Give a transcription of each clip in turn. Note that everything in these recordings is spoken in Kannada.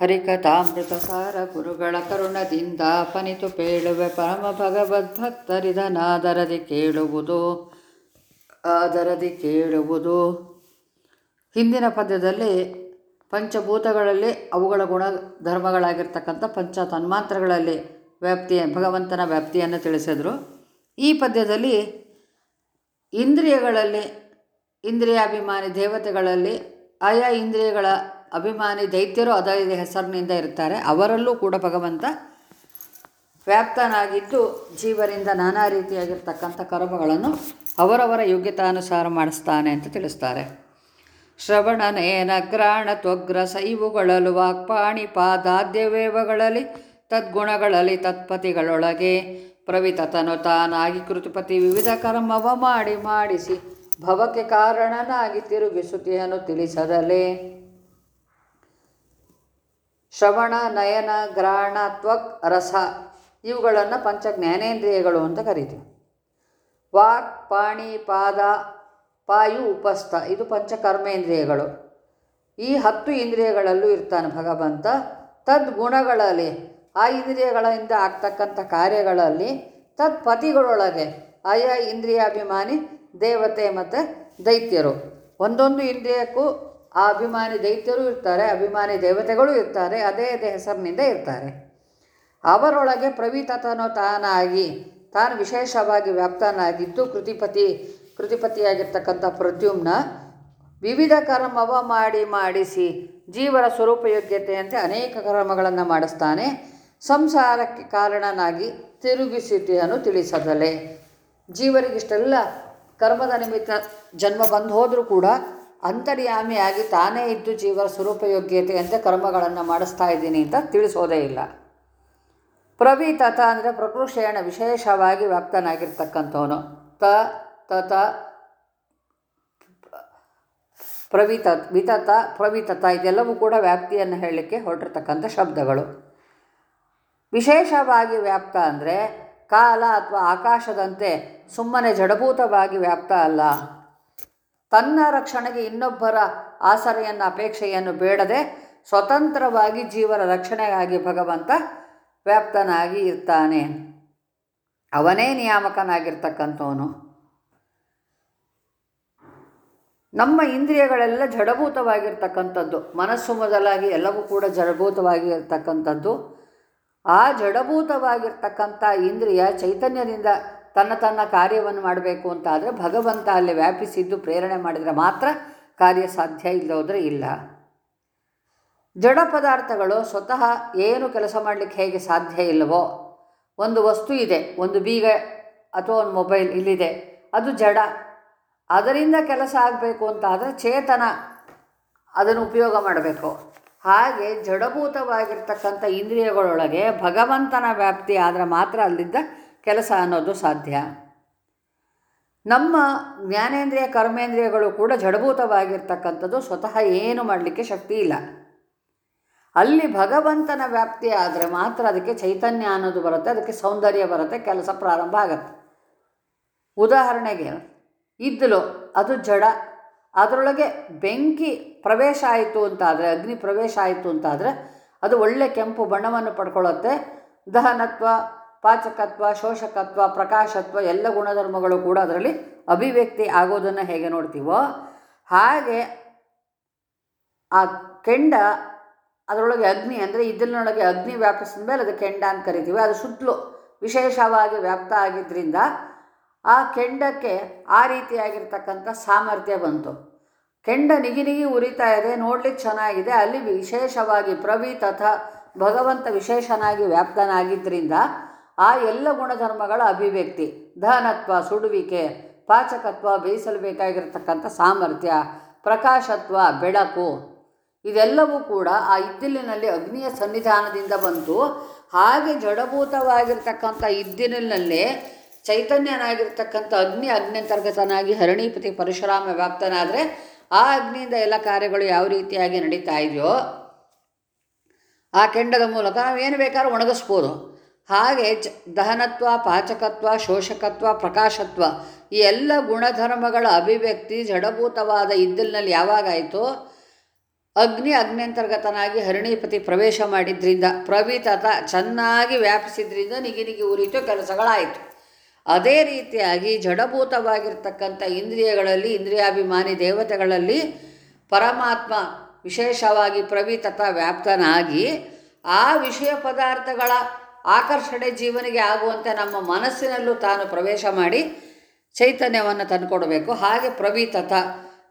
ಹರಿಕಥಾಮೃತ ಸಾರ ಗುರುಗಳ ಕರುಣದಿಂದ ಪನಿತು ಪೇಳುವೆ ಪರಮ ಭಗವದ್ಭಕ್ತರಿದನಾದರದಿ ಕೇಳುವುದು, ಆದರದಿ ಕೇಳುವುದು. ಹಿಂದಿನ ಪದ್ಯದಲ್ಲಿ ಪಂಚಭೂತಗಳಲ್ಲಿ ಅವುಗಳ ಗುಣ ಧರ್ಮಗಳಾಗಿರ್ತಕ್ಕಂಥ ಪಂಚ ತನ್ಮಾತ್ರಗಳಲ್ಲಿ ವ್ಯಾಪ್ತಿಯ ಭಗವಂತನ ವ್ಯಾಪ್ತಿಯನ್ನು ತಿಳಿಸಿದರು. ಈ ಪದ್ಯದಲ್ಲಿ ಇಂದ್ರಿಯಗಳಲ್ಲಿ, ಇಂದ್ರಿಯಾಭಿಮಾನಿ ದೇವತೆಗಳಲ್ಲಿ ಆಯಾ ಇಂದ್ರಿಯಗಳ ಅಭಿಮಾನಿ ದೈತ್ಯರು ಅದೇ ಹೆಸರಿನಿಂದ ಇರ್ತಾರೆ ಅವರಲ್ಲೂ ಕೂಡ ಭಗವಂತ ವ್ಯಾಪ್ತನಾಗಿದ್ದು ಜೀವರಿಂದ ನಾನಾ ರೀತಿಯಾಗಿರ್ತಕ್ಕಂಥ ಕರ್ಮಗಳನ್ನು ಅವರವರ ಯೋಗ್ಯತಾನುಸಾರ ಮಾಡಿಸ್ತಾನೆ ಅಂತ ತಿಳಿಸ್ತಾರೆ. ಶ್ರವಣ ನಯನ ಗ್ರಾಣ ತ್ವಗ್ರ ಸೈವುಗಳಲು ವಾಕ್ಪಾಣಿ ಪಾದಾದ್ಯವೇವಗಳಲ್ಲಿ ತದ್ಗುಣಗಳಲ್ಲಿ ತತ್ಪತಿಗಳೊಳಗೆ ಪ್ರವಿತತನು ತಾನಾಗಿ ಕೃತಿಪತಿ ವಿವಿಧ ಕರ್ಮವ ಮಾಡಿ ಮಾಡಿಸಿ ಭವಕ್ಕೆ ಕಾರಣನಾಗಿ ತಿರುಗಿಸುತಿಯನ್ನು ತಿಳಿಸದಲೇ. ಶ್ರವಣ, ನಯನ, ಗ್ರಹಣ, ತ್ವಕ್, ರಸ ಇವುಗಳನ್ನು ಪಂಚ ಜ್ಞಾನೇಂದ್ರಿಯಗಳು ಅಂತ ಕರೀತೀವಿ. ವಾಕ್, ಪಾಣಿ, ಪಾದ, ಪಾಯು, ಉಪಸ್ಥ ಇದು ಪಂಚ ಕರ್ಮೇಂದ್ರಿಯಗಳು ಈ ಹತ್ತು ಇಂದ್ರಿಯಗಳಲ್ಲೂ ಇರ್ತಾನೆ ಭಗವಂತ. ತದ್ಗುಣಗಳಲ್ಲಿ ಆ ಇಂದ್ರಿಯಗಳಿಂದ ಆಗ್ತಕ್ಕಂಥ ಕಾರ್ಯಗಳಲ್ಲಿ ತತ್ಪತಿಗಳೊಳಗೆ ಆಯಾ ಇಂದ್ರಿಯಾಭಿಮಾನಿ, ದೇವತೆ ಮತ್ತು ದೈತ್ಯರು. ಒಂದೊಂದು ಇಂದ್ರಿಯಕ್ಕೂ ಆ ಅಭಿಮಾನಿ ದೈತ್ಯರು ಇರ್ತಾರೆ, ಅಭಿಮಾನಿ ದೇವತೆಗಳು ಇರ್ತಾರೆ, ಅದೇ ಅದೇ ಹೆಸರಿನಿಂದ ಇರ್ತಾರೆ. ಅವರೊಳಗೆ ಪ್ರವೀತತನೋ ತಾನಾಗಿ, ತಾನು ವಿಶೇಷವಾಗಿ ವ್ಯಾಪ್ತನಾಗಿದ್ದು, ಕೃತಿಪತಿ, ಕೃತಿಪತಿಯಾಗಿರ್ತಕ್ಕಂಥ ಪ್ರದ್ಯುಮ್ನ ವಿವಿಧ ಕರ್ಮವ ಮಾಡಿ ಮಾಡಿಸಿ, ಜೀವರ ಸ್ವರೂಪಯೋಗ್ಯತೆಯಂತೆ ಅನೇಕ ಕರ್ಮಗಳನ್ನು ಮಾಡಿಸ್ತಾನೆ. ಸಂಸಾರಕ್ಕೆ ಕಾರಣನಾಗಿ ತಿರುಗಿಸಿತೆಯನ್ನು ತಿಳಿಸದಲೆ ಜೀವರಿಗಿಷ್ಟೆಲ್ಲ ಕರ್ಮದ ನಿಮಿತ್ತ ಜನ್ಮ ಬಂದು ಕೂಡ ಅಂತರ್ಯಾಮಿಯಾಗಿ ತಾನೇ ಇದ್ದು ಜೀವರ ಸ್ವರೂಪಯೋಗ್ಯತೆಯಂತೆ ಕರ್ಮಗಳನ್ನು ಮಾಡಿಸ್ತಾ ಇದ್ದೀನಿ ಅಂತ ತಿಳಿಸೋದೇ ಇಲ್ಲ. ಪ್ರವಿತತ ಅಂದರೆ ಪ್ರಕೃಷೇಣ ವಿಶೇಷವಾಗಿ ವ್ಯಾಪ್ತನಾಗಿರ್ತಕ್ಕಂಥವನು. ತ, ತತ ಪ್ರವಿತ ವಿತತ ಪ್ರವಿತತ ಇದೆಲ್ಲವೂ ಕೂಡ ವ್ಯಾಪ್ತಿಯನ್ನು ಹೇಳಲಿಕ್ಕೆ ಹೊರಟಿರ್ತಕ್ಕಂಥ ಶಬ್ದಗಳು. ವಿಶೇಷವಾಗಿ ವ್ಯಾಪ್ತ ಅಂದರೆ ಕಾಲ ಅಥವಾ ಆಕಾಶದಂತೆ ಸುಮ್ಮನೆ ಜಡಭೂತವಾಗಿ ವ್ಯಾಪ್ತ ಅಲ್ಲ. ತನ್ನ ರಕ್ಷಣೆಗೆ ಇನ್ನೊಬ್ಬರ ಆಸರೆಯನ್ನು, ಅಪೇಕ್ಷೆಯನ್ನು ಬೇಡದೆ ಸ್ವತಂತ್ರವಾಗಿ ಜೀವರ ರಕ್ಷಣೆಗಾಗಿ ಭಗವಂತ ವ್ಯಾಪ್ತನಾಗಿ ಇರ್ತಾನೆ. ಅವನೇ ನಿಯಾಮಕನಾಗಿರ್ತಕ್ಕಂಥವನು. ನಮ್ಮ ಇಂದ್ರಿಯಗಳೆಲ್ಲ ಜಡಭೂತವಾಗಿರ್ತಕ್ಕಂಥದ್ದು. ಮನಸ್ಸು ಮೊದಲಾಗಿ ಎಲ್ಲವೂ ಕೂಡ ಜಡಭೂತವಾಗಿ ಇರ್ತಕ್ಕಂಥದ್ದು ಆ ಜಡಭೂತವಾಗಿರ್ತಕ್ಕಂಥ ಇಂದ್ರಿಯ ಚೈತನ್ಯದಿಂದ ತನ್ನ ತನ್ನ ಕಾರ್ಯವನ್ನು ಮಾಡಬೇಕು ಅಂತಾದರೆ ಭಗವಂತ ಅಲ್ಲಿ ವ್ಯಾಪಿಸಿದ್ದು ಪ್ರೇರಣೆ ಮಾಡಿದರೆ ಮಾತ್ರ ಕಾರ್ಯ ಸಾಧ್ಯ ಇಲ್ಲದೋದ್ರೆ ಇಲ್ಲ. ಜಡ ಪದಾರ್ಥಗಳು ಸ್ವತಃ ಏನು ಕೆಲಸ ಮಾಡಲಿಕ್ಕೆ ಹೇಗೆ ಸಾಧ್ಯ ಇಲ್ಲವೋ ಒಂದು ವಸ್ತು ಇದೆ, ಒಂದು ಬೀಗ ಅಥವಾ ಒಂದು ಮೊಬೈಲ್ ಇಲ್ಲಿದೆ, ಅದು ಜಡ. ಅದರಿಂದ ಕೆಲಸ ಆಗಬೇಕು ಅಂತ ಆದರೆ ಚೇತನ ಅದನ್ನು ಉಪಯೋಗ ಮಾಡಬೇಕು. ಹಾಗೆ ಜಡಭೂತವಾಗಿರ್ತಕ್ಕಂಥ ಇಂದ್ರಿಯಗಳೊಳಗೆ ಭಗವಂತನ ವ್ಯಾಪ್ತಿ ಆದರೆ ಮಾತ್ರ ಅಲ್ಲಿದ್ದ ಕೆಲಸ ಅನ್ನೋದು ಸಾಧ್ಯ. ನಮ್ಮ ಜ್ಞಾನೇಂದ್ರಿಯ, ಕರ್ಮೇಂದ್ರಿಯಗಳು ಕೂಡ ಜಡಭೂತವಾಗಿರ್ತಕ್ಕಂಥದ್ದು ಸ್ವತಃ ಏನು ಮಾಡಲಿಕ್ಕೆ ಶಕ್ತಿ ಇಲ್ಲ. ಅಲ್ಲಿ ಭಗವಂತನ ವ್ಯಾಪ್ತಿ ಆದರೆ ಮಾತ್ರ ಅದಕ್ಕೆ ಚೈತನ್ಯ ಅನ್ನೋದು ಬರುತ್ತೆ, ಅದಕ್ಕೆ ಸೌಂದರ್ಯ ಬರುತ್ತೆ, ಕೆಲಸ ಪ್ರಾರಂಭ ಆಗುತ್ತೆ. ಉದಾಹರಣೆಗೆ ಇದ್ದಲು ಅದು ಜಡ, ಅದರೊಳಗೆ ಬೆಂಕಿ ಪ್ರವೇಶ ಆಯಿತು ಅಂತಾದರೆ, ಅಗ್ನಿ ಪ್ರವೇಶ ಆಯಿತು ಅಂತಾದರೆ, ಅದು ಒಳ್ಳೆ ಕೆಂಪು ಬಣ್ಣವನ್ನು ಪಡ್ಕೊಳ್ಳುತ್ತೆ. ದಹನತ್ವ ಪಾಚಕತ್ವ, ಶೋಷಕತ್ವ, ಪ್ರಕಾಶತ್ವ ಎಲ್ಲ ಗುಣಧರ್ಮಗಳು ಕೂಡ ಅದರಲ್ಲಿ ಅಭಿವ್ಯಕ್ತಿ ಆಗೋದನ್ನು ಹೇಗೆ ನೋಡ್ತೀವೋ ಹಾಗೆ ಆ ಕೆಂಡ ಅದರೊಳಗೆ ಅಗ್ನಿ ಅಂದರೆ ಇದನ್ನೊಳಗೆ ಅಗ್ನಿ ವ್ಯಾಪಿಸಿದ ಮೇಲೆ ಅದು ಕೆಂಡ ಅಂತ ಕರಿತೀವಿ. ಅದು ಸುತ್ತಲೂ ವಿಶೇಷವಾಗಿ ವ್ಯಾಪ್ತ ಆಗಿದ್ದರಿಂದ ಆ ಕೆಂಡಕ್ಕೆ ಆ ರೀತಿಯಾಗಿರ್ತಕ್ಕಂಥ ಸಾಮರ್ಥ್ಯ ಬಂತು. ಕೆಂಡ ನಿಗಿ ನಿಗಿ ಉರಿತಾ ಇದೆ, ನೋಡ್ಲಿಕ್ಕೆ ಚೆನ್ನಾಗಿದೆ. ಅಲ್ಲಿ ವಿಶೇಷವಾಗಿ ಪ್ರವಿ ತಥ ಭಗವಂತ ವಿಶೇಷನಾಗಿ ವ್ಯಾಪ್ತನಾಗಿದ್ದರಿಂದ ಆ ಎಲ್ಲ ಗುಣಧರ್ಮಗಳ ಅಭಿವ್ಯಕ್ತಿ. ದಹನತ್ವ ಸುಡುವಿಕೆ, ಪಾಚಕತ್ವ ಬೇಯಿಸಲು ಬೇಕಾಗಿರತಕ್ಕಂಥ ಸಾಮರ್ಥ್ಯ, ಪ್ರಕಾಶತ್ವ, ಬೆಳಕು, ಇದೆಲ್ಲವೂ ಕೂಡ ಆ ಇದ್ದಿಲಿನಲ್ಲಿ ಅಗ್ನಿಯ ಸನ್ನಿಧಾನದಿಂದ ಬಂತು ಹಾಗೆ ಜಡಭೂತವಾಗಿರ್ತಕ್ಕಂಥ ಇದ್ದಿಲಿನಲ್ಲೇ ಚೈತನ್ಯನಾಗಿರ್ತಕ್ಕಂಥ ಅಗ್ನಿ ಅಗ್ನಿಯಂತರ್ಗತನಾಗಿ ಹರಣಿಪತಿ ಪರಶುರಾಮ ವ್ಯಾಪ್ತನಾದರೆ ಆ ಅಗ್ನಿಯಿಂದ ಎಲ್ಲ ಕಾರ್ಯಗಳು ಯಾವ ರೀತಿಯಾಗಿ ನಡೀತಾ ಇದೆಯೋ ಆ ಕೆಂಡದ ಮೂಲಕ ಏನು ಬೇಕಾದ್ರೂ ಒಣಗಿಸ್ಬೋದು. ಹಾಗೆ ಚ, ದಹನತ್ವ, ಪಾಚಕತ್ವ, ಶೋಷಕತ್ವ, ಪ್ರಕಾಶತ್ವ ಈ ಎಲ್ಲ ಗುಣಧರ್ಮಗಳ ಅಭಿವ್ಯಕ್ತಿ ಜಡಭೂತವಾದ ಇದ್ದಲಿನಲ್ಲಿ ಯಾವಾಗಾಯಿತೋ ಅಗ್ನಿ ಅಗ್ನಿಯಂತರ್ಗತನಾಗಿ ಹರಿಣೀಪತಿ ಪ್ರವೇಶ ಮಾಡಿದ್ರಿಂದ, ಪ್ರವಿತತ ಚೆನ್ನಾಗಿ ವ್ಯಾಪಿಸಿದ್ರಿಂದ ನಿಗಿ ನಿಗಿ ಉರಿತು ಕೆಲಸಗಳಾಯಿತು. ಅದೇ ರೀತಿಯಾಗಿ ಜಡಭೂತವಾಗಿರ್ತಕ್ಕಂಥ ಇಂದ್ರಿಯಗಳಲ್ಲಿ, ಇಂದ್ರಿಯಾಭಿಮಾನಿ ದೇವತೆಗಳಲ್ಲಿ ಪರಮಾತ್ಮ ವಿಶೇಷವಾಗಿ ಪ್ರವಿತತ ವ್ಯಾಪ್ತನಾಗಿ ಆ ವಿಷಯ ಪದಾರ್ಥಗಳ ಆಕರ್ಷಣೆ ಜೀವನಿಗೆ ಆಗುವಂತೆ ನಮ್ಮ ಮನಸ್ಸಿನಲ್ಲೂ ತಾನು ಪ್ರವೇಶ ಮಾಡಿ ಚೈತನ್ಯವನ್ನು ತಂದುಕೊಡಬೇಕು. ಹಾಗೆ ಪ್ರವೀತತ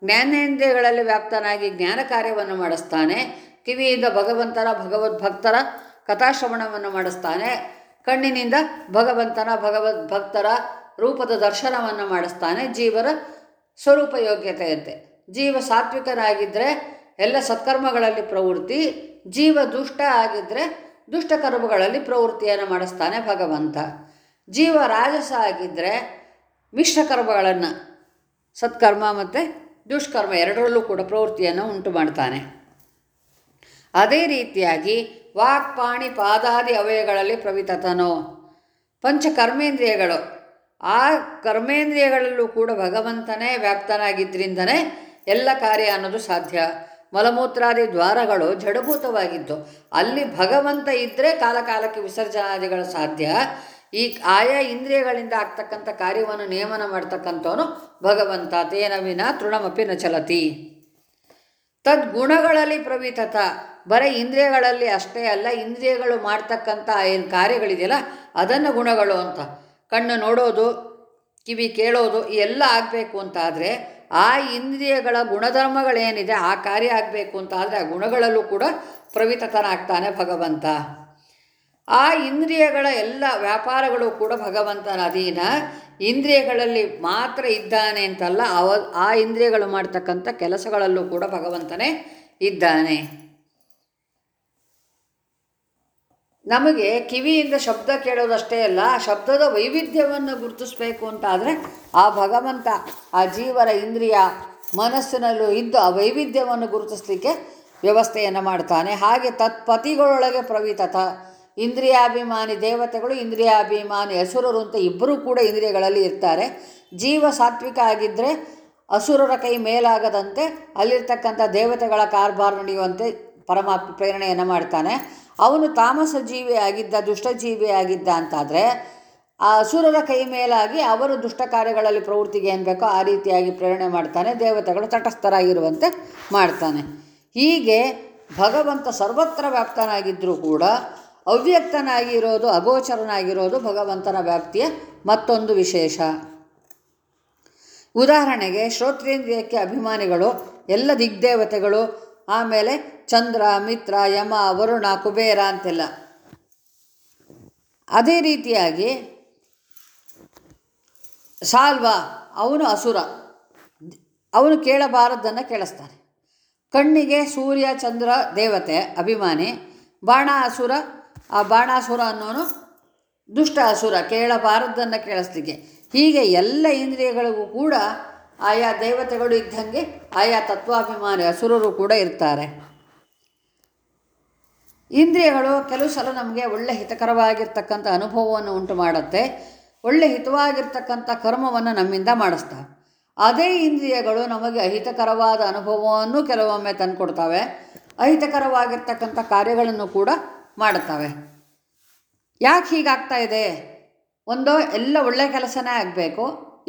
ಜ್ಞಾನೇಂದ್ರಿಯಗಳಲ್ಲಿ ವ್ಯಾಪ್ತನಾಗಿ ಜ್ಞಾನ ಕಾರ್ಯವನ್ನು ಮಾಡಿಸ್ತಾನೆ. ಕಿವಿಯಿಂದ ಭಗವಂತನ, ಭಗವದ್ಭಕ್ತರ ಕಥಾಶ್ರವಣವನ್ನು ಮಾಡಿಸ್ತಾನೆ. ಕಣ್ಣಿನಿಂದ ಭಗವಂತನ, ಭಗವದ್ಭಕ್ತರ ರೂಪದ ದರ್ಶನವನ್ನು ಮಾಡಿಸ್ತಾನೆ. ಜೀವರ ಸ್ವರೂಪ ಯೋಗ್ಯತೆಯಂತೆ ಜೀವ ಸಾತ್ವಿಕನಾಗಿದ್ದರೆ ಎಲ್ಲ ಸತ್ಕರ್ಮಗಳಲ್ಲಿ ಪ್ರವೃತ್ತಿ, ಜೀವ ದುಷ್ಟ ಆಗಿದ್ದರೆ ದುಷ್ಟ ಕರ್ಮಗಳಲ್ಲಿ ಪ್ರವೃತ್ತಿಯನ್ನು ಮಾಡಿಸ್ತಾನೆ ಭಗವಂತ. ಜೀವ ರಾಜಸ ಆಗಿದ್ದರೆ ಮಿಶ್ರಕರ್ಮಗಳನ್ನು ಸತ್ಕರ್ಮ ಮತ್ತು ದುಷ್ಕರ್ಮ ಎರಡರಲ್ಲೂ ಕೂಡ ಪ್ರವೃತ್ತಿಯನ್ನು ಉಂಟು ಮಾಡ್ತಾನೆ. ಅದೇ ರೀತಿಯಾಗಿ ವಾಕ್, ಪಾಣಿ, ಪಾದಾದಿ ಅವಯಗಳಲ್ಲಿ ಪ್ರವಿತತನೋ ಪಂಚ ಕರ್ಮೇಂದ್ರಿಯಗಳು ಆ ಕರ್ಮೇಂದ್ರಿಯಗಳಲ್ಲೂ ಕೂಡ ಭಗವಂತನೇ ವ್ಯಾಪ್ತನಾಗಿದ್ದರಿಂದನೇ ಎಲ್ಲ ಕಾರ್ಯ ಅನ್ನೋದು ಸಾಧ್ಯ. ಮಲಮೂತ್ರಾದಿ ದ್ವಾರಗಳು ಜಡಭೂತವಾಗಿದ್ದು, ಅಲ್ಲಿ ಭಗವಂತ ಇದ್ದರೆ ಕಾಲಕಾಲಕ್ಕೆ ವಿಸರ್ಜನಾದಿಗಳು ಸಾಧ್ಯ. ಈ ಆಯಾ ಇಂದ್ರಿಯಗಳಿಂದ ಆಗ್ತಕ್ಕಂಥ ಕಾರ್ಯವನ್ನು ನಿಯಮನ ಮಾಡ್ತಕ್ಕಂಥವನು ಭಗವಂತ. ತೇನ ವಿನ ತೃಣಮಪಿ ನ ಚಲತಿ ತದ್ಗುಣಗಳಲ್ಲಿ ಪ್ರವೀತತ. ಬರೀ ಇಂದ್ರಿಯಗಳಲ್ಲಿ ಅಷ್ಟೇ ಅಲ್ಲ, ಇಂದ್ರಿಯಗಳು ಮಾಡ್ತಕ್ಕಂಥ ಏನು ಕಾರ್ಯಗಳಿದೆಯಲ್ಲ, ಅದನ್ನು ಗುಣಗಳು ಅಂತ. ಕಣ್ಣು ನೋಡೋದು, ಕಿವಿ ಕೇಳೋದು ಎಲ್ಲ ಆಗಬೇಕು ಅಂತಾದರೆ ಆ ಇಂದ್ರಿಯಗಳ ಗುಣಧರ್ಮಗಳೇನಿದೆ ಆ ಕಾರ್ಯ ಆಗಬೇಕು ಅಂತ ಆದರೆ ಆ ಗುಣಗಳಲ್ಲೂ ಕೂಡ ಪ್ರವಿತತನಾಗ್ತಾನೆ ಭಗವಂತ. ಆ ಇಂದ್ರಿಯಗಳ ಎಲ್ಲ ವ್ಯಾಪಾರಗಳು ಕೂಡ ಭಗವಂತನ ಅಧೀನ. ಇಂದ್ರಿಯಗಳಲ್ಲಿ ಮಾತ್ರ ಇದ್ದಾನೆ ಅಂತಲ್ಲ ಆ ಇಂದ್ರಿಯಗಳು ಮಾಡ್ತಕ್ಕಂಥ ಕೆಲಸಗಳಲ್ಲೂ ಕೂಡ ಭಗವಂತನೇ ಇದ್ದಾನೆ. ನಮಗೆ ಕಿವಿಯಿಂದ ಶಬ್ದ ಕೇಳೋದಷ್ಟೇ ಅಲ್ಲ, ಶಬ್ದದ ವೈವಿಧ್ಯವನ್ನು ಗುರುತಿಸ್ಬೇಕು ಅಂತ ಆದರೆ ಆ ಭಗವಂತ, ಆ ಜೀವರ ಇಂದ್ರಿಯ ಮನಸ್ಸಿನಲ್ಲೂ ಇದ್ದು ಆ ವೈವಿಧ್ಯವನ್ನು ಗುರುತಿಸಲಿಕ್ಕೆ ವ್ಯವಸ್ಥೆಯನ್ನು ಮಾಡ್ತಾನೆ. ಹಾಗೆ ತತ್ಪತಿಗಳೊಳಗೆ ಪ್ರವೀತತ ಇಂದ್ರಿಯಾಭಿಮಾನಿ ದೇವತೆಗಳು, ಇಂದ್ರಿಯಾಭಿಮಾನಿ ಅಸುರರು ಅಂತ ಇಬ್ಬರೂ ಕೂಡ ಇಂದ್ರಿಯಗಳಲ್ಲಿ ಇರ್ತಾರೆ. ಜೀವ ಸಾತ್ವಿಕ ಆಗಿದ್ದರೆ ಅಸುರರ ಕೈ ಮೇಲಾಗದಂತೆ ಅಲ್ಲಿರ್ತಕ್ಕಂಥ ದೇವತೆಗಳ ಕಾರ್ಬಾರ್ ನಡೆಯುವಂತೆ ಪರಮಾತ್ಮ ಪ್ರೇರಣೆಯನ್ನು ಮಾಡ್ತಾನೆ. ಅವನು ತಾಮಸ ಜೀವಿ ಆಗಿದ್ದ ದುಷ್ಟಜೀವಿ ಆಗಿದ್ದ ಅಂತಾದರೆ, ಆ ಅಸುರರ ಕೈ ಮೇಲಾಗಿ ಅವರು ದುಷ್ಟ ಕಾರ್ಯಗಳಲ್ಲಿ ಪ್ರವೃತ್ತಿಗೆ ಏನು ಬೇಕೋ ಆ ರೀತಿಯಾಗಿ ಪ್ರೇರಣೆ ಮಾಡ್ತಾನೆ, ದೇವತೆಗಳು ತಟಸ್ಥರಾಗಿರುವಂತೆ ಮಾಡ್ತಾನೆ. ಹೀಗೆ ಭಗವಂತ ಸರ್ವತ್ರ ವ್ಯಾಪ್ತನಾಗಿದ್ದರೂ ಕೂಡ ಅವ್ಯಕ್ತನಾಗಿರೋದು, ಅಗೋಚರನಾಗಿರೋದು ಭಗವಂತನ ವ್ಯಾಪ್ತಿಯ ಮತ್ತೊಂದು ವಿಶೇಷ. ಉದಾಹರಣೆಗೆ ಶ್ರೋತ್ರೇಂದ್ರಿಯಕ್ಕೆ ಅಭಿಮಾನಿಗಳು, ಎಲ್ಲ ದಿಗ್ದೇವತೆಗಳು, ಆಮೇಲೆ ಚಂದ್ರ, ಮಿತ್ರ, ಯಮ, ವರುಣ, ಕುಬೇರ ಅಂತೆಲ್ಲ. ಅದೇ ರೀತಿಯಾಗಿ ಸಾಲ್ವ, ಅವನು ಅಸುರ. ಅವನು ಕೇಳಬಾರದ್ದನ್ನು ಕೇಳಿಸ್ತಾನೆ. ಕಣ್ಣಿಗೆ ಸೂರ್ಯ, ಚಂದ್ರ, ದೇವತೆ, ಅಭಿಮಾನಿ, ಬಾಣ ಅಸುರ. ಆ ಬಾಣಾಸುರ ಅನ್ನೋನು ದುಷ್ಟ ಅಸುರ, ಕೇಳಬಾರದ್ದನ್ನು ಕೇಳಿಸ್ಲಿಕ್ಕೆ. ಹೀಗೆ ಎಲ್ಲ ಇಂದ್ರಿಯಗಳಿಗೂ ಕೂಡ ಆಯಾ ದೇವತೆಗಳು ಇದ್ದಂಗೆ ಆಯಾ ತತ್ವಾಭಿಮಾನಿ ಅಸುರರು ಕೂಡ ಇರ್ತಾರೆ. ಇಂದ್ರಿಯಗಳು ಕೆಲವು ಸಲ ನಮಗೆ ಒಳ್ಳೆ ಹಿತಕರವಾಗಿರ್ತಕ್ಕಂಥ ಅನುಭವವನ್ನು ಉಂಟು ಮಾಡುತ್ತೆ ಒಳ್ಳೆ ಹಿತವಾಗಿರ್ತಕ್ಕಂಥ ಕರ್ಮವನ್ನು ನಮ್ಮಿಂದ ಮಾಡಿಸ್ತವೆ. ಅದೇ ಇಂದ್ರಿಯಗಳು ನಮಗೆ ಅಹಿತಕರವಾದ ಅನುಭವವನ್ನು ಕೆಲವೊಮ್ಮೆ ತಂದುಕೊಡ್ತವೆ. ಅಹಿತಕರವಾಗಿರ್ತಕ್ಕಂಥ ಕಾರ್ಯಗಳನ್ನು ಕೂಡ ಮಾಡುತ್ತವೆ. ಯಾಕೆ ಹೀಗಾಗ್ತಾ ಇದೆ? ಒಂದು ಎಲ್ಲ ಒಳ್ಳೆ ಕೆಲಸನೇ ಆಗಬೇಕು,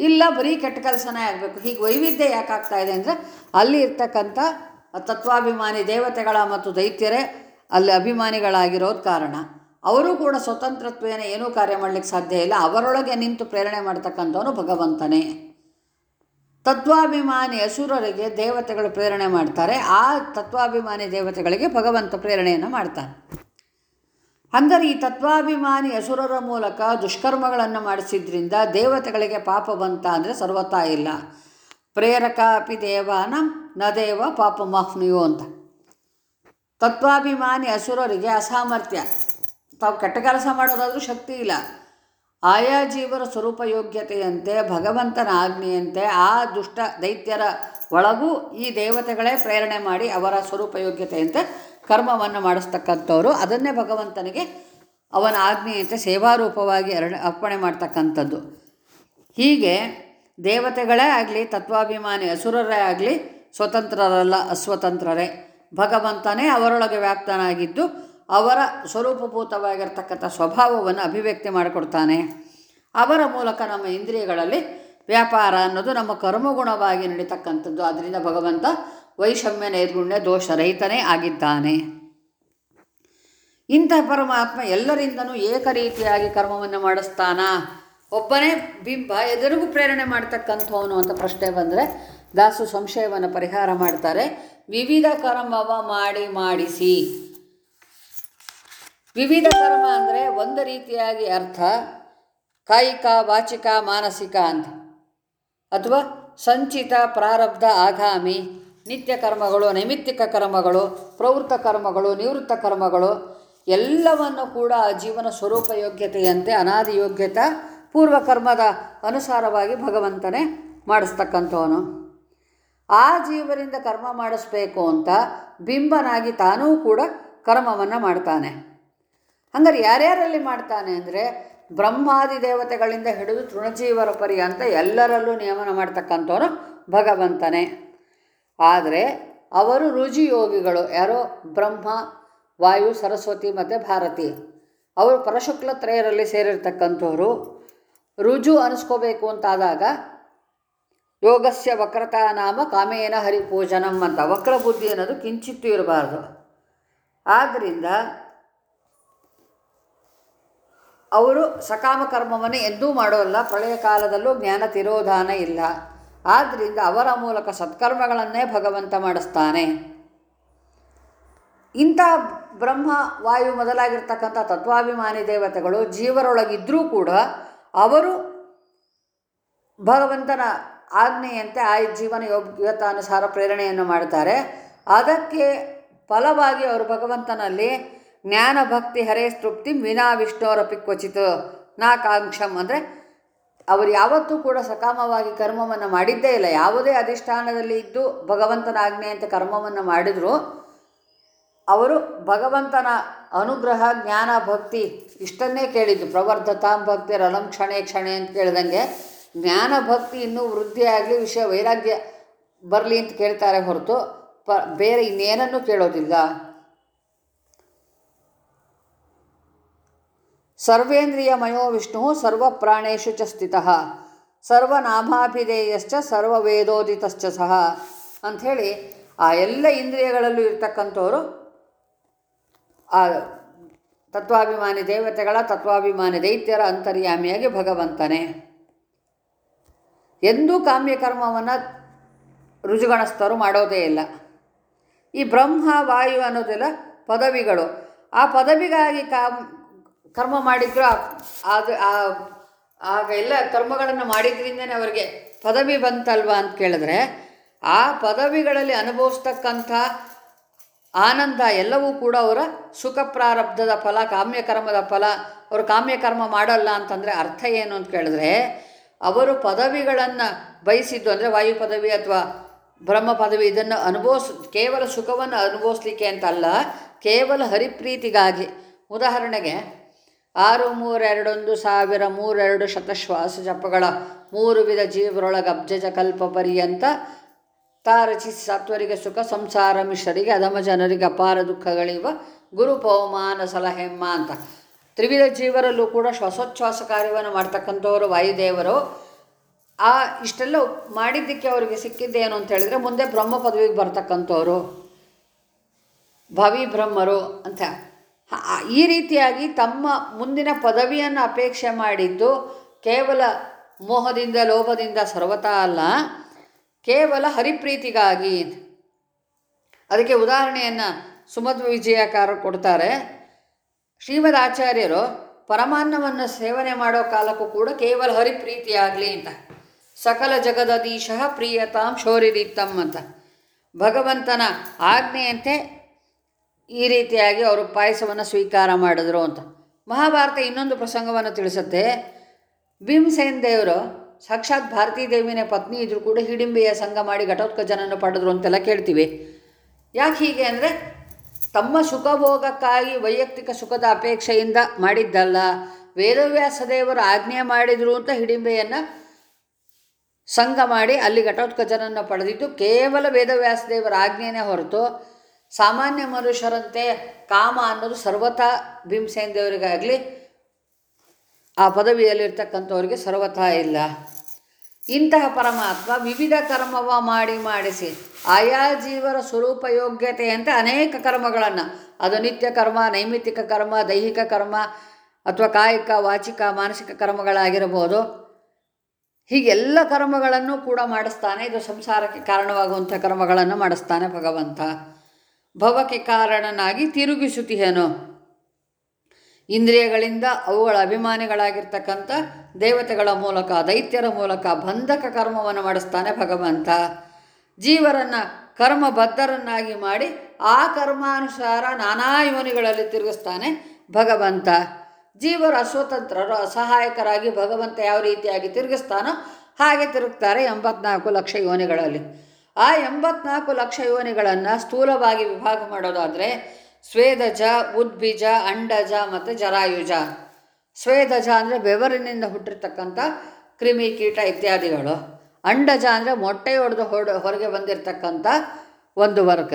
ಇಲ್ಲ ಬರೀ ಕೆಟ್ಟ ಕೆಲಸನೇ ಆಗಬೇಕು. ಹೀಗೆ ವೈವಿಧ್ಯ ಯಾಕೆ ಆಗ್ತಾ ಇದೆ ಅಂದರೆ ಅಲ್ಲಿ ಇರ್ತಕ್ಕಂಥ ತತ್ವಾಭಿಮಾನಿ ದೇವತೆಗಳ ಮತ್ತು ದೈತ್ಯರೇ ಅಲ್ಲಿ ಅಭಿಮಾನಿಗಳಾಗಿರೋದು ಕಾರಣ. ಅವರು ಕೂಡ ಸ್ವತಂತ್ರತ್ವೇನ ಏನೂ ಕಾರ್ಯ ಮಾಡಲಿಕ್ಕೆ ಸಾಧ್ಯ ಇಲ್ಲ. ಅವರೊಳಗೆ ನಿಂತು ಪ್ರೇರಣೆ ಮಾಡ್ತಕ್ಕಂಥವನು ಭಗವಂತನೇ. ತತ್ವಾಭಿಮಾನಿ ಅಸುರರಿಗೆ ದೇವತೆಗಳು ಪ್ರೇರಣೆ ಮಾಡ್ತಾರೆ. ಆ ತತ್ವಾಭಿಮಾನಿ ದೇವತೆಗಳಿಗೆ ಭಗವಂತ ಪ್ರೇರಣೆಯನ್ನು ಮಾಡ್ತಾನೆ. ಅಂದರೆ ಈ ತತ್ವಾಭಿಮಾನಿ ಅಸುರರ ಮೂಲಕ ದುಷ್ಕರ್ಮಗಳನ್ನು ಮಾಡಿಸಿದ್ರಿಂದ ದೇವತೆಗಳಿಗೆ ಪಾಪ ಬಂತ ಅಂದರೆ ಸರ್ವತಾ ಇಲ್ಲ. ಪ್ರೇರಕ ಅಪಿ ದೇವಾನ ನ ದೇವ ಪಾಪ ಮಾಫ್ನಿಯೋ ಅಂತ. ತತ್ವಾಭಿಮಾನಿ ಅಸುರರಿಗೆ ಅಸಾಮರ್ಥ್ಯ. ತಾವು ಕೆಟ್ಟ ಕೆಲಸ ಮಾಡೋದಾದರೂ ಶಕ್ತಿ ಇಲ್ಲ. ಆಯಾ ಜೀವರ ಸ್ವರೂಪ ಯೋಗ್ಯತೆಯಂತೆ, ಭಗವಂತನ ಆಜ್ಞೆಯಂತೆ, ಆ ದುಷ್ಟ ದೈತ್ಯರ ಒಳಗೂ ಈ ದೇವತೆಗಳೇ ಪ್ರೇರಣೆ ಮಾಡಿ ಅವರ ಸ್ವರೂಪ ಯೋಗ್ಯತೆಯಂತೆ ಕರ್ಮವನ್ನು ಮಾಡಿಸ್ತಕ್ಕಂಥವ್ರು. ಅದನ್ನೇ ಭಗವಂತನಿಗೆ ಅವನ ಆಜ್ಞೆಯಂತೆ ಸೇವಾರೂಪವಾಗಿ ಎರಡ ಅರ್ಪಣೆ ಮಾಡ್ತಕ್ಕಂಥದ್ದು. ಹೀಗೆ ದೇವತೆಗಳೇ ಆಗಲಿ, ತತ್ವಾಭಿಮಾನಿ ಅಸುರರೇ ಆಗಲಿ, ಸ್ವತಂತ್ರರಲ್ಲ, ಅಸ್ವತಂತ್ರರೇ. ಭಗವಂತನೇ ಅವರೊಳಗೆ ವ್ಯಾಪ್ತನಾಗಿದ್ದು ಅವರ ಸ್ವರೂಪಭೂತವಾಗಿರ್ತಕ್ಕಂಥ ಸ್ವಭಾವವನ್ನು ಅಭಿವ್ಯಕ್ತಿ ಮಾಡಿಕೊಡ್ತಾನೆ. ಅವರ ಮೂಲಕ ನಮ್ಮ ಇಂದ್ರಿಯಗಳಲ್ಲಿ ವ್ಯಾಪಾರ ಅನ್ನೋದು ನಮ್ಮ ಕರ್ಮಗುಣವಾಗಿ ನಡೀತಕ್ಕಂಥದ್ದು. ಅದರಿಂದ ಭಗವಂತ ವೈಷಮ್ಯ, ನೈರ್ಗುಣ್ಯ ದೋಷರಹಿತನೇ ಆಗಿದ್ದಾನೆ. ಇಂಥ ಪರಮಾತ್ಮ ಎಲ್ಲರಿಂದನೂ ಏಕರೀತಿಯಾಗಿ ಕರ್ಮವನ್ನು ಮಾಡಿಸ್ತಾನ? ಒಬ್ಬನೇ ಬಿಂಬ ಎದುರಿಗೂ ಪ್ರೇರಣೆ ಮಾಡ್ತಕ್ಕಂಥವನು ಅಂತ ಪ್ರಶ್ನೆ ಬಂದರೆ ದಾಸು ಸಂಶಯವನ್ನು ಪರಿಹಾರ ಮಾಡ್ತಾರೆ. ವಿವಿಧ ಕರ್ಮವ ಮಾಡಿ ಮಾಡಿಸಿ. ವಿವಿಧ ಕರ್ಮ ಅಂದರೆ ಒಂದು ರೀತಿಯಾಗಿ ಅರ್ಥ. ಕಾಯಿಕ, ವಾಚಿಕ, ಮಾನಸಿಕ ಅಂತ. ಅಥವಾ ಸಂಚಿತ, ಪ್ರಾರಬ್ಧ, ಆಗಾಮಿ, ನಿತ್ಯ ಕರ್ಮಗಳು, ನೈಮಿತ್ತಿಕ ಕರ್ಮಗಳು, ಪ್ರವೃತ್ತ ಕರ್ಮಗಳು, ನಿವೃತ್ತ ಕರ್ಮಗಳು, ಎಲ್ಲವನ್ನು ಕೂಡ ಜೀವನ ಸ್ವರೂಪ ಯೋಗ್ಯತೆಯಂತೆ, ಅನಾದಿ ಯೋಗ್ಯತಾ ಪೂರ್ವಕರ್ಮದ ಅನುಸಾರವಾಗಿ ಭಗವಂತನೇ ಮಾಡಿಸ್ತಕ್ಕಂಥವನು. ಆ ಜೀವರಿಂದ ಕರ್ಮ ಮಾಡಿಸ್ಬೇಕು ಅಂತ ಬಿಂಬನಾಗಿ ತಾನೂ ಕೂಡ ಕರ್ಮವನ್ನು ಮಾಡ್ತಾನೆ. ಹಂಗಾರೆ ಯಾರ್ಯಾರಲ್ಲಿ ಮಾಡ್ತಾನೆ ಅಂದರೆ ಬ್ರಹ್ಮಾದಿ ದೇವತೆಗಳಿಂದ ಹಿಡಿದು ತೃಣಜೀವರ ಪರ್ಯಂತ ಎಲ್ಲರಲ್ಲೂ ನಿಯಮನ ಮಾಡ್ತಕ್ಕಂಥವನು ಭಗವಂತನೇ. ಆದರೆ ಅವರು ರುಜಿಯೋಗಿಗಳು, ಯಾರೋ ಬ್ರಹ್ಮ, ವಾಯು, ಸರಸ್ವತಿ ಮತ್ತು ಭಾರತಿ. ಅವರು ಪರಶುಕ್ಲತ್ರಯರಲ್ಲಿ ಸೇರಿರ್ತಕ್ಕಂಥವ್ರು. ರುಜು ಅನಿಸ್ಕೋಬೇಕು ಅಂತಾದಾಗ ಯೋಗಸ್ಯ ವಕ್ರತಾ ನಾಮ ಕಾಮೇನ ಹರಿಪೂಜನಂ ಅಂತ. ವಕ್ರ ಬುದ್ಧಿ ಅನ್ನೋದು ಕಿಂಚಿತ್ತೂ ಇರಬಾರ್ದು. ಆದ್ದರಿಂದ ಅವರು ಸಕಾಮ ಕರ್ಮವನ್ನು ಎಂದೂ ಮಾಡೋಲ್ಲ. ಪ್ರಳಯ ಕಾಲದಲ್ಲೂ ಜ್ಞಾನ ತಿರೋಧಾನ ಇಲ್ಲ. ಆದ್ದರಿಂದ ಅವರ ಮೂಲಕ ಸತ್ಕರ್ಮಗಳನ್ನೇ ಭಗವಂತ ಮಾಡಿಸ್ತಾನೆ. ಇಂಥ ಬ್ರಹ್ಮ, ವಾಯು ಮೊದಲಾಗಿರ್ತಕ್ಕಂಥ ತತ್ವಾಭಿಮಾನಿ ದೇವತೆಗಳು ಜೀವರೊಳಗಿದ್ದರೂ ಕೂಡ ಅವರು ಭಗವಂತನ ಆಜ್ಞೆಯಂತೆ ಆ ಜೀವನ ಯೋಗ್ಯತಾನುಸಾರ ಪ್ರೇರಣೆಯನ್ನು ಮಾಡ್ತಾರೆ. ಅದಕ್ಕೆ ಫಲವಾಗಿ ಅವರು ಭಗವಂತನಲ್ಲಿ ಜ್ಞಾನ ಭಕ್ತಿ ಹರೇ ತೃಪ್ತಿ ವಿನಾ ವಿಷ್ಣುವರಪಿ ಕ್ವಚಿತ್ ನಾಕಾಂಕ್ಷಂ ಅಂದರೆ ಅವರು ಯಾವತ್ತೂ ಕೂಡ ಸಕಾಮವಾಗಿ ಕರ್ಮವನ್ನು ಮಾಡಿದ್ದೇ ಇಲ್ಲ. ಯಾವುದೇ ಅಧಿಷ್ಠಾನದಲ್ಲಿ ಇದ್ದು ಭಗವಂತನ ಆಜ್ಞೆಯಂತೆ ಕರ್ಮವನ್ನು ಮಾಡಿದರೂ, ಅವರು ಭಗವಂತನ ಅನುಗ್ರಹ ಜ್ಞಾನ ಭಕ್ತಿ ಇಷ್ಟನ್ನೇ ಕೇಳಿದ್ದು. ಪ್ರವರ್ಧತಾಂ ಭಕ್ತಿ ರಲಂ ಕ್ಷಣೆ ಕ್ಷಣೆ ಅಂತ ಕೇಳಿದಂಗೆ ಜ್ಞಾನ ಭಕ್ತಿ ಇನ್ನೂ ವೃದ್ಧಿಯಾಗಲಿ ವಿಷಯ ವೈರಾಗ್ಯ ಬರಲಿ ಅಂತ ಕೇಳ್ತಾರೆ ಹೊರತು, ಪ, ಬೇರೆ ಇನ್ನೇನನ್ನೂ ಕೇಳೋದಿಲ್ಲ. ಸರ್ವೇಂದ್ರಿಯ ಮಯೋ ವಿಷ್ಣು ಸರ್ವಪ್ರಾಣೇಶು ಚ ಸ್ಥಿತಃ, ಸರ್ವನಾಮಾಭಿಧೇಯಶ್ಚ ಸರ್ವವೇದೋದಿತಶ್ಚ ಸಹ ಅಂಥೇಳಿ ಆ ಎಲ್ಲ ಇಂದ್ರಿಯಗಳಲ್ಲೂ ಇರ್ತಕ್ಕಂಥವರು, ಆ ತತ್ವಾಭಿಮಾನಿ ದೇವತೆಗಳ ತತ್ವಾಭಿಮಾನಿ ದೈತ್ಯರ ಅಂತರ್ಯಾಮಿಯಾಗಿ ಭಗವಂತನೇ. ಎಂದೂ ಕಾಮ್ಯಕರ್ಮವನ್ನು ರುಜುಗಣಸ್ಥರು ಮಾಡೋದೇ ಇಲ್ಲ. ಈ ಬ್ರಹ್ಮ, ವಾಯು ಅನ್ನೋದೆಲ್ಲ ಪದವಿಗಳು. ಆ ಪದವಿಗಾಗಿ ಕಾಮ್, ಕರ್ಮ ಮಾಡಿದ್ರು ಅದು ಆಗ ಎಲ್ಲ ಕರ್ಮಗಳನ್ನು ಮಾಡಿದ್ರಿಂದನೇ ಅವರಿಗೆ ಪದವಿ ಬಂತಲ್ವಾ ಅಂತ ಕೇಳಿದ್ರೆ, ಆ ಪದವಿಗಳಲ್ಲಿ ಅನುಭವಿಸ್ತಕ್ಕಂಥ ಆನಂದ ಎಲ್ಲವೂ ಕೂಡ ಅವರ ಸುಖ ಪ್ರಾರಬ್ಧದ ಫಲ ಕಾಮ್ಯಕರ್ಮದ ಫಲ, ಅವರು ಕಾಮ್ಯಕರ್ಮ ಮಾಡಲ್ಲ ಅಂತಂದರೆ ಅರ್ಥ ಏನು ಅಂತ ಕೇಳಿದ್ರೆ ಅವರು ಪದವಿಗಳನ್ನು ಬಯಸಿದ್ದು ಅಂದರೆ ವಾಯು ಪದವಿ ಅಥವಾ ಬ್ರಹ್ಮ ಪದವಿ, ಇದನ್ನು ಅನುಭವಿಸ್, ಕೇವಲ ಸುಖವನ್ನು ಅನುಭವಿಸ್ಲಿಕ್ಕೆ ಅಂತಲ್ಲ, ಕೇವಲ ಹರಿಪ್ರೀತಿಗಾಗಿ. ಉದಾಹರಣೆಗೆ, ಆರು ಮೂರೆರಡೊಂದು ಸಾವಿರ ಮೂರೆರಡು ಶತಶ್ವಾಸ ಜಪಗಳ ಮೂರು ವಿಧ ಜೀವರೊಳಗೆ ಅಬ್ಜಜ ಕಲ್ಪ ಪರ್ಯಂತ ತಾರಚಿ ಸತ್ವರಿಗೆ ಸುಖ, ಸಂಸಾರ, ಮಿಶ್ರರಿಗೆ, ಅಧಮ ಜನರಿಗೆ ಅಪಾರ ದುಃಖಗಳಿವ, ಗುರು ಪವಮಾನ ಸಲಹೆಮ್ಮ ಅಂತ. ತ್ರಿವಿಧ ಜೀವರಲ್ಲೂ ಕೂಡ ಶ್ವಾಸೋಚ್ಛ್ವಾಸ ಕಾರ್ಯವನ್ನು ಮಾಡ್ತಕ್ಕಂಥವರು ವಾಯುದೇವರು. ಆ, ಇಷ್ಟೆಲ್ಲ ಮಾಡಿದ್ದಕ್ಕೆ ಅವರಿಗೆ ಸಿಕ್ಕಿದ್ದೇನು ಅಂತ ಹೇಳಿದರೆ ಮುಂದೆ ಬ್ರಹ್ಮ ಪದವಿಗೆ ಬರ್ತಕ್ಕಂಥವ್ರು. ಭವಿ ಬ್ರಹ್ಮರು ಅಂತ. ಈ ರೀತಿಯಾಗಿ ತಮ್ಮ ಮುಂದಿನ ಪದವಿಯನ್ನು ಅಪೇಕ್ಷೆ ಮಾಡಿದ್ದು ಕೇವಲ ಮೋಹದಿಂದ, ಲೋಭದಿಂದ ಸರ್ವತಾ ಅಲ್ಲ, ಕೇವಲ ಹರಿಪ್ರೀತಿಗಾಗಿ. ಅದಕ್ಕೆ ಉದಾಹರಣೆಯನ್ನು ಸುಮಧ್ವ ವಿಜಯಕಾರ ಕೊಡ್ತಾರೆ. ಶ್ರೀಮದ್ ಆಚಾರ್ಯರು ಪರಮಾನ್ನವನ್ನು ಸೇವನೆ ಮಾಡೋ ಕಾಲಕ್ಕೂ ಕೂಡ ಕೇವಲ ಹರಿಪ್ರೀತಿಯಾಗಲಿ ಅಂತ. ಸಕಲ ಜಗದಧೀಶಃ ಪ್ರಿಯತಾಂ ಶೌರಿರೀತಂ ಅಂತ. ಭಗವಂತನ ಆಜ್ಞೆಯಂತೆ ಈ ರೀತಿಯಾಗಿ ಅವರು ಪಾಯಸವನ್ನು ಸ್ವೀಕಾರ ಮಾಡಿದ್ರು ಅಂತ. ಮಹಾಭಾರತ ಇನ್ನೊಂದು ಪ್ರಸಂಗವನ್ನು ತಿಳಿಸುತ್ತೆ. ಭೀಮಸೇನ್ ದೇವರು ಸಾಕ್ಷಾತ್ ಭಾರತೀ ದೇವಿನ ಪತ್ನಿ ಇದ್ರು ಕೂಡ ಹಿಡಿಂಬೆಯ ಸಂಘ ಮಾಡಿ ಘಟೋತ್ಕಜನನ್ನು ಪಡೆದ್ರು ಅಂತೆಲ್ಲ ಕೇಳ್ತೀವಿ. ಯಾಕೆ ಹೀಗೆ ಅಂದರೆ ತಮ್ಮ ಸುಖಭೋಗಕ್ಕಾಗಿ ವೈಯಕ್ತಿಕ ಸುಖದ ಅಪೇಕ್ಷೆಯಿಂದ ಮಾಡಿದ್ದಲ್ಲ. ವೇದವ್ಯಾಸ ದೇವರು ಆಜ್ಞೆ ಮಾಡಿದರು ಅಂತ ಹಿಡಿಂಬೆಯನ್ನು ಸಂಘ ಮಾಡಿ ಅಲ್ಲಿ ಘಟೋತ್ಕಜನನ್ನು ಪಡೆದಿದ್ದು ಕೇವಲ ವೇದವ್ಯಾಸ ದೇವರ ಆಜ್ಞೆಯೇ ಹೊರತು ಸಾಮಾನ್ಯ ಮನುಷ್ಯರಂತೆ ಕಾಮ ಅನ್ನೋದು ಸರ್ವಥಾ ಭೀಮಸೇನ ದೇವರಿಗಾಗಲಿ ಆ ಪದವಿಯಲ್ಲಿರ್ತಕ್ಕಂಥವ್ರಿಗೆ ಸರ್ವಥಾ ಇಲ್ಲ. ಇಂತಹ ಪರಮಾತ್ಮ ವಿವಿಧ ಕರ್ಮವ ಮಾಡಿ ಮಾಡಿಸಿ ಆಯಾ ಜೀವರ ಸ್ವರೂಪ ಯೋಗ್ಯತೆಯಂತೆ ಅನೇಕ ಕರ್ಮಗಳನ್ನು. ಅದು ನಿತ್ಯ ಕರ್ಮ, ನೈಮಿತ್ತಿಕ ಕರ್ಮ, ದೈಹಿಕ ಕರ್ಮ ಅಥವಾ ಕಾಯಿಕ, ವಾಚಿಕ, ಮಾನಸಿಕ ಕರ್ಮಗಳಾಗಿರಬಹುದು. ಹೀಗೆಲ್ಲ ಕರ್ಮಗಳನ್ನು ಕೂಡ ಮಾಡಿಸ್ತಾನೆ. ಇದು ಸಂಸಾರಕ್ಕೆ ಕಾರಣವಾಗುವಂಥ ಕರ್ಮಗಳನ್ನು ಮಾಡಿಸ್ತಾನೆ ಭಗವಂತ. ಭವಕ್ಕೆ ಕಾರಣನಾಗಿ ತಿರುಗಿಸುತ್ತಿಹೇನು. ಇಂದ್ರಿಯಗಳಿಂದ ಅವುಗಳ ಅಭಿಮಾನಿಗಳಾಗಿರ್ತಕ್ಕಂಥ ದೇವತೆಗಳ ಮೂಲಕ, ದೈತ್ಯರ ಮೂಲಕ ಬಂಧಕ ಕರ್ಮವನ್ನು ಮಾಡಿಸ್ತಾನೆ ಭಗವಂತ. ಜೀವರನ್ನು ಕರ್ಮಬದ್ಧರನ್ನಾಗಿ ಮಾಡಿ ಆ ಕರ್ಮಾನುಸಾರ ನಾನಾ ಯೋನಿಗಳಲ್ಲಿ ತಿರುಗಿಸ್ತಾನೆ ಭಗವಂತ. ಜೀವರು ಅಸ್ವತಂತ್ರರು ಅಸಹಾಯಕರಾಗಿ ಭಗವಂತ ಯಾವ ರೀತಿಯಾಗಿ ತಿರುಗಿಸ್ತಾನೋ ಹಾಗೆ ತಿರುಗ್ತಾರೆ ಎಂಬತ್ನಾಲ್ಕು ಲಕ್ಷ ಯೋನಿಗಳಲ್ಲಿ. ಆ ಎಂಬತ್ನಾಲ್ಕು ಲಕ್ಷ ಯೋನಿಗಳನ್ನು ಸ್ಥೂಲವಾಗಿ ವಿಭಾಗ ಮಾಡೋದಾದರೆ ಸ್ವೇದಜ ಉದ್ಬೀಜ ಅಂಡಜ ಮತ್ತು ಜರಾಯುಜ. ಸ್ವೇದಜ ಅಂದರೆ ಬೆವರಿನಿಂದ ಹುಟ್ಟಿರ್ತಕ್ಕಂಥ ಕ್ರಿಮಿ ಕೀಟ ಇತ್ಯಾದಿಗಳು. ಅಂಡಜ ಅಂದರೆ ಮೊಟ್ಟೆ ಹೊಡೆದು ಹೊಡ, ಹೊರಗೆ ಬಂದಿರತಕ್ಕಂಥ ಒಂದು ವರ್ಗ.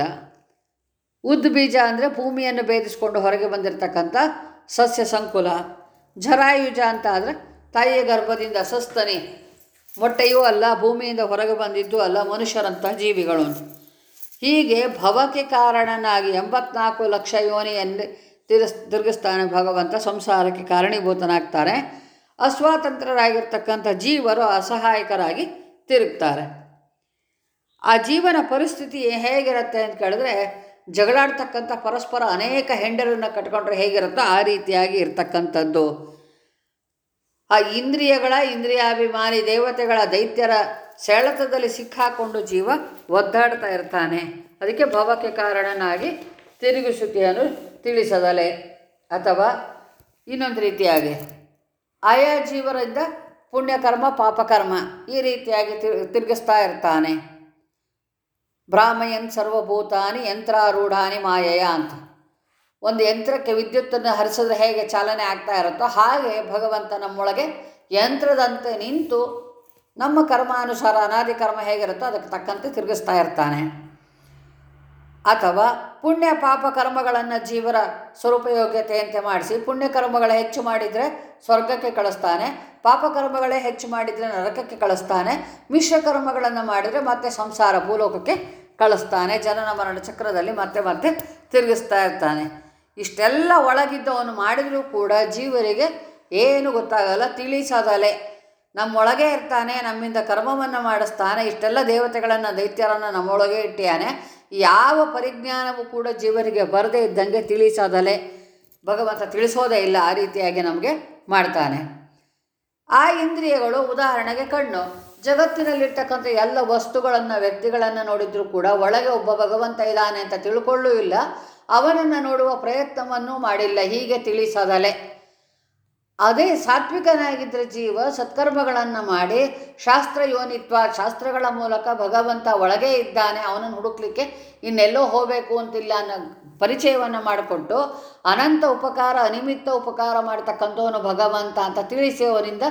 ಉದ್ಬೀಜ ಅಂದರೆ ಭೂಮಿಯನ್ನು ಭೇದಿಸ್ಕೊಂಡು ಹೊರಗೆ ಬಂದಿರತಕ್ಕಂಥ ಸಸ್ಯ ಸಂಕುಲ. ಜರಾಯುಜ ಅಂತ ಆದರೆ ತಾಯಿಯ ಗರ್ಭದಿಂದ ಸಸ್ತನಿ ಮೊಟ್ಟೆಯೂ ಅಲ್ಲ, ಭೂಮಿಯಿಂದ ಹೊರಗೆ ಬಂದಿದ್ದು ಅಲ್ಲ ಮನುಷ್ಯರಂತಹ ಜೀವಿಗಳು. ಹೀಗೆ ಭವಕ್ಕೆ ಕಾರಣನಾಗಿ ಎಂಬತ್ನಾಲ್ಕು ಲಕ್ಷ ಯೋನಿಯಲ್ಲಿ ತಿರ್ಸ್ ತಿರುಗಿಸ್ತಾನೆ ಭಗವಂತ ಸಂಸಾರಕ್ಕೆ ಕಾರಣೀಭೂತನಾಗ್ತಾರೆ. ಅಸ್ವಾತಂತ್ರ್ಯರಾಗಿರ್ತಕ್ಕಂಥ ಜೀವರು ಅಸಹಾಯಕರಾಗಿ ತಿರುಗ್ತಾರೆ. ಆ ಜೀವನ ಪರಿಸ್ಥಿತಿ ಹೇಗಿರುತ್ತೆ ಅಂತ ಕೇಳಿದ್ರೆ ಜಗಳಾಡ್ತಕ್ಕಂಥ ಪರಸ್ಪರ ಅನೇಕ ಹೆಂಡರನ್ನು ಕಟ್ಕೊಂಡ್ರೆ ಹೇಗಿರುತ್ತೋ ಆ ರೀತಿಯಾಗಿ ಇರ್ತಕ್ಕಂಥದ್ದು. ಆ ಇಂದ್ರಿಯಗಳ ಇಂದ್ರಿಯಾಭಿಮಾನಿ ದೇವತೆಗಳ ದೈತ್ಯರ ಸೆಳೆತದಲ್ಲಿ ಸಿಕ್ಕಾಕೊಂಡು ಜೀವ ಒದ್ದಾಡ್ತಾ ಇರ್ತಾನೆ. ಅದಕ್ಕೆ ಭವಕ್ಕೆ ಕಾರಣನಾಗಿ ತಿರುಗಿಸುತ್ತಿಯನ್ನು ತಿಳಿಸದಲೆ ಅಥವಾ ಇನ್ನೊಂದು ರೀತಿಯಾಗಿ ಆಯಾ ಜೀವರಿಂದ ಪುಣ್ಯಕರ್ಮ, ಪಾಪಕರ್ಮ ಈ ರೀತಿಯಾಗಿ ತಿರು ತಿರುಗಿಸ್ತಾ ಇರ್ತಾನೆ. ಬ್ರಾಹ್ಮಯನ್ ಸರ್ವಭೂತಾನಿ ಯಂತ್ರಾರೂಢಾನಿ ಮಾಯಯ ಅಂತ. ಒಂದು ಯಂತ್ರಕ್ಕೆ ವಿದ್ಯುತ್ತನ್ನು ಹರಿಸಿದ್ರೆ ಹೇಗೆ ಚಾಲನೆ ಆಗ್ತಾ ಇರುತ್ತೋ ಹಾಗೆ ಭಗವಂತ ನಮ್ಮೊಳಗೆ ಯಂತ್ರದಂತೆ ನಿಂತು ನಮ್ಮ ಕರ್ಮಾನುಸಾರ ಅನಾದಿ ಕರ್ಮ ಹೇಗಿರುತ್ತೋ ಅದಕ್ಕೆ ತಕ್ಕಂತೆ ತಿರುಗಿಸ್ತಾ ಇರ್ತಾನೆ. ಅಥವಾ ಪುಣ್ಯ ಪಾಪ ಕರ್ಮಗಳನ್ನು ಜೀವರ ಸ್ವರೂಪಯೋಗ್ಯತೆಯಂತೆ ಮಾಡಿಸಿ ಪುಣ್ಯ ಕರ್ಮಗಳ ಹೆಚ್ಚು ಮಾಡಿದರೆ ಸ್ವರ್ಗಕ್ಕೆ ಕಳಿಸ್ತಾನೆ ಪಾಪಕರ್ಮಗಳೇ ಹೆಚ್ಚು ಮಾಡಿದರೆ ನರಕಕ್ಕೆ ಕಳಿಸ್ತಾನೆ, ಮಿಶ್ರ ಕರ್ಮಗಳನ್ನು ಮಾಡಿದರೆ ಮತ್ತೆ ಸಂಸಾರ ಭೂಲೋಕಕ್ಕೆ ಕಳಿಸ್ತಾನೆ, ಜನನ ಮರಣ ಚಕ್ರದಲ್ಲಿ ಮತ್ತೆ ಮತ್ತೆ ತಿರುಗಿಸ್ತಾ ಇರ್ತಾನೆ. ಇಷ್ಟೆಲ್ಲ ಒಳಗಿದ್ದವನು ಮಾಡಿದರೂ ಕೂಡ ಜೀವರಿಗೆ ಏನು ಗೊತ್ತಾಗಲ್ಲ, ತಿಳಿಸದಲೆ. ನಮ್ಮೊಳಗೆ ಇರ್ತಾನೆ, ನಮ್ಮಿಂದ ಕರ್ಮವನ್ನು ಮಾಡಿಸ್ತಾನೆ, ಇಷ್ಟೆಲ್ಲ ದೇವತೆಗಳನ್ನು, ದೈತ್ಯರನ್ನು ನಮ್ಮೊಳಗೆ ಇಟ್ಟಿಯಾನೆ. ಯಾವ ಪರಿಜ್ಞಾನವೂ ಕೂಡ ಜೀವರಿಗೆ ಬರದೇ ಇದ್ದಂಗೆ ತಿಳಿಸೋದಲೆ. ಭಗವಂತ ತಿಳಿಸೋದೇ ಇಲ್ಲ ಆ ರೀತಿಯಾಗಿ ನಮಗೆ ಮಾಡ್ತಾನೆ. ಆ ಇಂದ್ರಿಯಗಳು ಉದಾಹರಣೆಗೆ ಕಣ್ಣು. ಜಗತ್ತಿನಲ್ಲಿರ್ತಕ್ಕಂಥ ಎಲ್ಲ ವಸ್ತುಗಳನ್ನು, ವ್ಯಕ್ತಿಗಳನ್ನು ನೋಡಿದರೂ ಕೂಡ ಒಳಗೆ ಒಬ್ಬ ಭಗವಂತ ಇದ್ದಾನೆ ಅಂತ ತಿಳ್ಕೊಳ್ಳೂ ಇಲ್ಲ. ಅವನನ್ನು ನೋಡುವ ಪ್ರಯತ್ನವನ್ನು ಮಾಡಿಲ್ಲ. ಹೀಗೆ ತಿಳಿಸದಲೆ. ಅದೇ ಸಾತ್ವಿಕನಾಗಿದ್ದರೆ ಜೀವ ಸತ್ಕರ್ಮಗಳನ್ನು ಮಾಡಿ ಶಾಸ್ತ್ರ ಯೋನಿತ್ವ, ಶಾಸ್ತ್ರಗಳ ಮೂಲಕ ಭಗವಂತ ಒಳಗೆ ಇದ್ದಾನೆ. ಅವನನ್ನು ಹುಡುಕ್ಲಿಕ್ಕೆ ಇನ್ನೆಲ್ಲೋ ಹೋಗಬೇಕು ಅಂತಿಲ್ಲ ಅನ್ನೋ ಪರಿಚಯವನ್ನು ಮಾಡಿಕೊಟ್ಟು ಅನಂತ ಉಪಕಾರ, ಅನಿಮಿತ್ತ ಉಪಕಾರ ಮಾಡ್ತಕ್ಕಂಥವನು ಭಗವಂತ ಅಂತ ತಿಳಿಸಿ ಅವನಿಂದ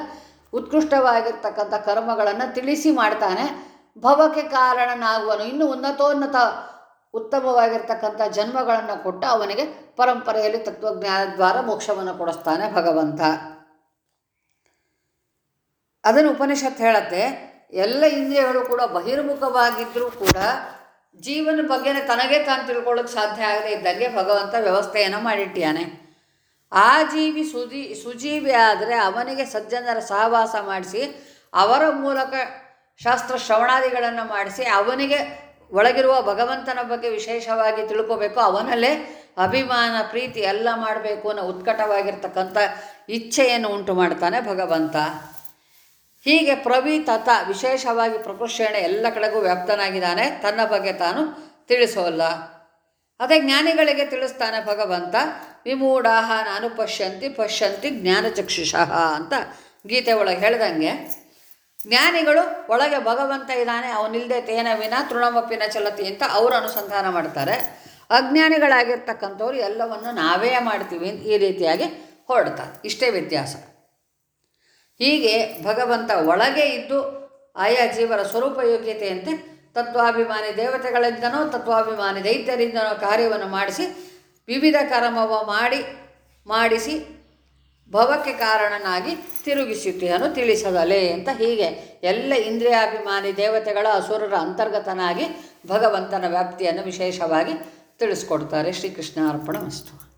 ಉತ್ಕೃಷ್ಟವಾಗಿರ್ತಕ್ಕಂಥ ಕರ್ಮಗಳನ್ನು ತಿಳಿಸಿ ಮಾಡ್ತಾನೆ. ಭವಕ್ಕೆ ಕಾರಣನಾಗುವನು. ಇನ್ನು ಉನ್ನತೋನ್ನತ ಉತ್ತಮವಾಗಿರ್ತಕ್ಕಂಥ ಜನ್ಮಗಳನ್ನು ಕೊಟ್ಟು ಅವನಿಗೆ ಪರಂಪರೆಯಲ್ಲಿ ತತ್ವಜ್ಞಾನ ದ್ವಾರ ಮೋಕ್ಷವನ್ನು ಕೊಡಿಸ್ತಾನೆ ಭಗವಂತ. ಅದನ್ನು ಉಪನಿಷತ್ ಹೇಳತ್ತೆ, ಎಲ್ಲ ಇಂದ್ರಿಯಗಳು ಕೂಡ ಬಹಿರ್ಮುಖವಾಗಿದ್ದರೂ ಕೂಡ ಜೀವನ ಬಗ್ಗೆನೇ ತನಗೆ ತಾನು ತಿಳ್ಕೊಳ್ಳೋಕೆ ಸಾಧ್ಯ ಆಗದೆ ಇದ್ದಂಗೆ ಭಗವಂತ ವ್ಯವಸ್ಥೆಯನ್ನು ಮಾಡಿಟ್ಟಿಯಾನೆ. ಆ ಜೀವಿ ಸುಜೀ ಸುಜೀವಿ ಆದರೆ ಅವನಿಗೆ ಸಜ್ಜನರ ಸಹವಾಸ ಮಾಡಿಸಿ ಅವರ ಮೂಲಕ ಶಾಸ್ತ್ರ ಶ್ರವಣಾದಿಗಳನ್ನು ಮಾಡಿಸಿ ಅವನಿಗೆ ಒಳಗಿರುವ ಭಗವಂತನ ಬಗ್ಗೆ ವಿಶೇಷವಾಗಿ ತಿಳ್ಕೋಬೇಕು. ಅವನಲ್ಲೇ ಅಭಿಮಾನ, ಪ್ರೀತಿ ಎಲ್ಲ ಮಾಡಬೇಕು ಅನ್ನೋ ಉತ್ಕಟವಾಗಿರ್ತಕ್ಕಂಥ ಇಚ್ಛೆಯನ್ನು ಉಂಟು ಮಾಡ್ತಾನೆ ಭಗವಂತ. ಹೀಗೆ ಪ್ರವಿ ತತ ವಿಶೇಷವಾಗಿ ಪ್ರಕೃಷಣೆ ಎಲ್ಲ ಕಡೆಗೂ ವ್ಯಾಪ್ತನಾಗಿದ್ದಾನೆ. ತನ್ನ ಬಗ್ಗೆ ತಾನು ತಿಳಿಸೋಲ್ಲ. ಅದೇ ಜ್ಞಾನಿಗಳಿಗೆ ತಿಳಿಸ್ತಾನೆ ಭಗವಂತ, ವಿಮೂಢಾಹ ನಾನು ಪಶ್ಯಂತಿ ಪಶ್ಯಂತಿ ಜ್ಞಾನಚಕ್ಷುಷಃ ಅಂತ ಗೀತೆ ಒಳಗೆ ಹೇಳ್ದಂಗೆ. ಜ್ಞಾನಿಗಳು ಒಳಗೆ ಭಗವಂತ ಇದ್ದಾನೆ ಅವನಿಲ್ಲದೆ ತೇನ ವಿನ ತೃಣಮಪ್ಪಿನ ಚಲತಿ ಅಂತ ಅವರು ಅನುಸಂಧಾನ ಮಾಡ್ತಾರೆ. ಅಜ್ಞಾನಿಗಳಾಗಿರ್ತಕ್ಕಂಥವ್ರು ಎಲ್ಲವನ್ನು ನಾವೇ ಮಾಡ್ತೀವಿ ಈ ರೀತಿಯಾಗಿ ಹೊರಡ್ತಾರೆ. ಇಷ್ಟೇ ವ್ಯತ್ಯಾಸ. ಹೀಗೆ ಭಗವಂತ ಒಳಗೆ ಇದ್ದು ಆಯಾ ಜೀವರ ಸ್ವರೂಪ ಯೋಗ್ಯತೆಯಂತೆ ತತ್ವಾಭಿಮಾನಿ ದೇವತೆಗಳಿಂದನೋ, ತತ್ವಾಭಿಮಾನಿ ದೈತ್ಯರಿಂದನೋ ಕಾರ್ಯವನ್ನು ಮಾಡಿಸಿ, ವಿವಿಧ ಕರ್ಮವ ಮಾಡಿ, ಮಾಡಿಸಿ ಭವಕ್ಕೆ ಕಾರಣನಾಗಿ ತಿರುಗಿಸುತ್ತೆಯನ್ನು ತಿಳಿಸದಲೆ ಅಂತ ಹೀಗೆ ಎಲ್ಲ ಇಂದ್ರಿಯಾಭಿಮಾನಿ ದೇವತೆಗಳ ಅಸುರರ ಅಂತರ್ಗತನಾಗಿ ಭಗವಂತನ ವ್ಯಾಪ್ತಿಯನ್ನು ವಿಶೇಷವಾಗಿ ತಿಳಿಸ್ಕೊಡ್ತಾರೆ ಶ್ರೀಕೃಷ್ಣ ಅರ್ಪಣ ವಸ್ತು.